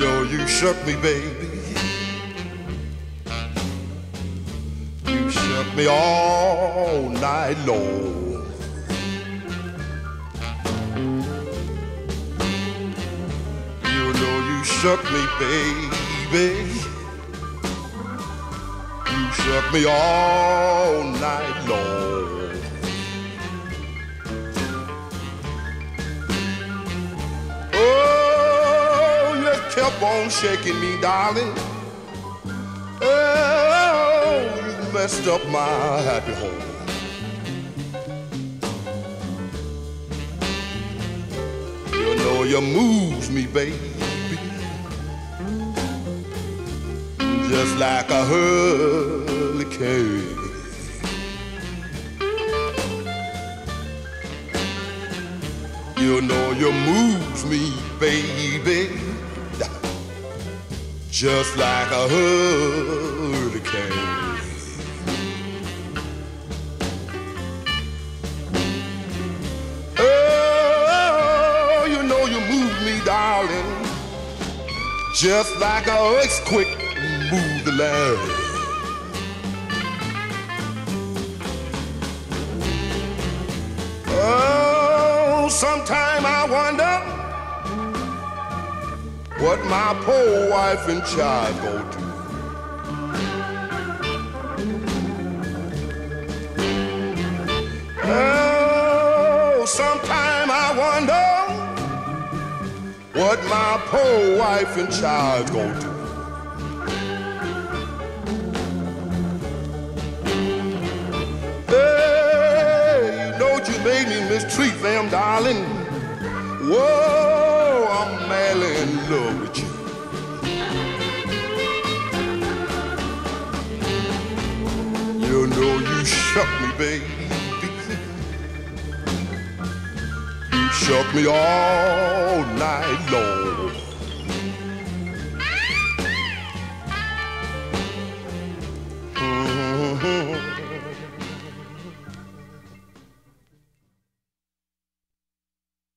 know you shook me, baby. You shook me all night long. You know you shook me, baby. You shook me all night long. Kept on shaking me, darling. Oh, you messed up my happy home. You know you moves me, baby. Just like a hurricane. You know you moves me, baby, just like a hurricane. Oh, you know you move me, darling, just like a earthquake move the land. Oh, sometime I wonder what my poor wife and child go to. Oh, sometime I wonder what my poor wife and child go to. Hey, you know you made me mistreat them, darling. Whoa, You shook me, baby. You shook me all night long.